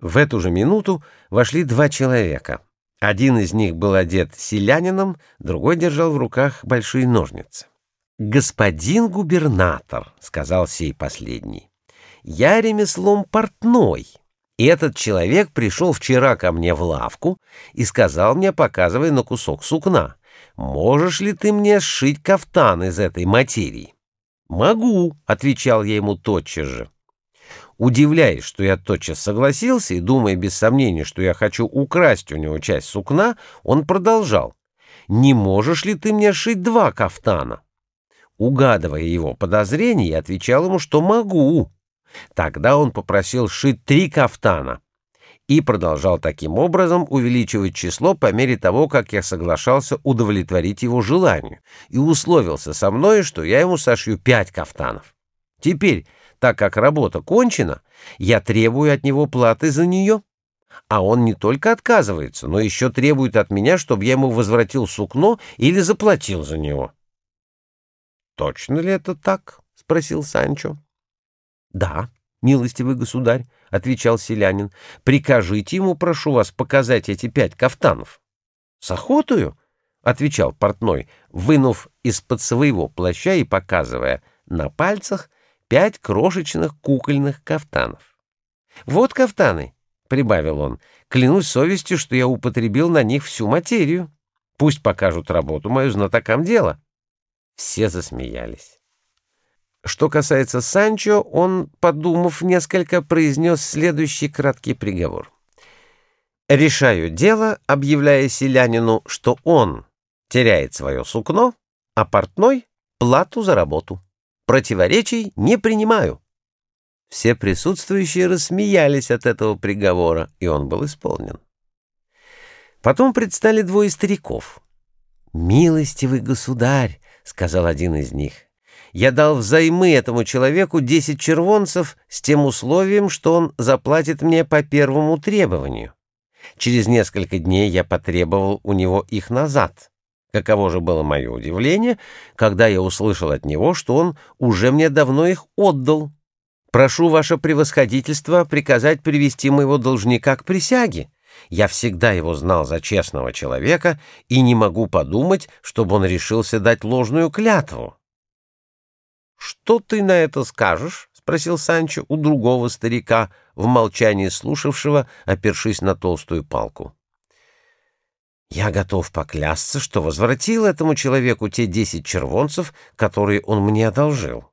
В эту же минуту вошли два человека. Один из них был одет селянином, другой держал в руках большие ножницы. «Господин губернатор», — сказал сей последний, — «я ремеслом портной». И этот человек пришел вчера ко мне в лавку и сказал мне, показывая на кусок сукна, «Можешь ли ты мне сшить кафтан из этой материи?» «Могу», — отвечал я ему тотчас же. Удивляясь, что я тотчас согласился и думая без сомнения, что я хочу украсть у него часть сукна, он продолжал. «Не можешь ли ты мне сшить два кафтана?» Угадывая его подозрения, я отвечал ему, что могу. Тогда он попросил сшить три кафтана и продолжал таким образом увеличивать число по мере того, как я соглашался удовлетворить его желанию и условился со мной, что я ему сошью пять кафтанов. Теперь, так как работа кончена, я требую от него платы за нее. А он не только отказывается, но еще требует от меня, чтобы я ему возвратил сукно или заплатил за него. «Точно ли это так?» — спросил Санчо. «Да, милостивый государь», — отвечал селянин. «Прикажите ему, прошу вас, показать эти пять кафтанов». «С охотою?» — отвечал портной, вынув из-под своего плаща и показывая на пальцах пять крошечных кукольных кафтанов. «Вот кафтаны», — прибавил он, — «клянусь совестью, что я употребил на них всю материю. Пусть покажут работу мою знатокам дела». Все засмеялись. Что касается Санчо, он, подумав несколько, произнес следующий краткий приговор. «Решаю дело, объявляя селянину, что он теряет свое сукно, а портной — плату за работу. Противоречий не принимаю». Все присутствующие рассмеялись от этого приговора, и он был исполнен. Потом предстали двое стариков. «Милостивый государь!» — сказал один из них. «Я дал взаймы этому человеку десять червонцев с тем условием, что он заплатит мне по первому требованию. Через несколько дней я потребовал у него их назад. Каково же было мое удивление, когда я услышал от него, что он уже мне давно их отдал. Прошу ваше превосходительство приказать привести моего должника к присяге». Я всегда его знал за честного человека и не могу подумать, чтобы он решился дать ложную клятву. — Что ты на это скажешь? — спросил Санчо у другого старика, в молчании слушавшего, опершись на толстую палку. — Я готов поклясться, что возвратил этому человеку те десять червонцев, которые он мне одолжил.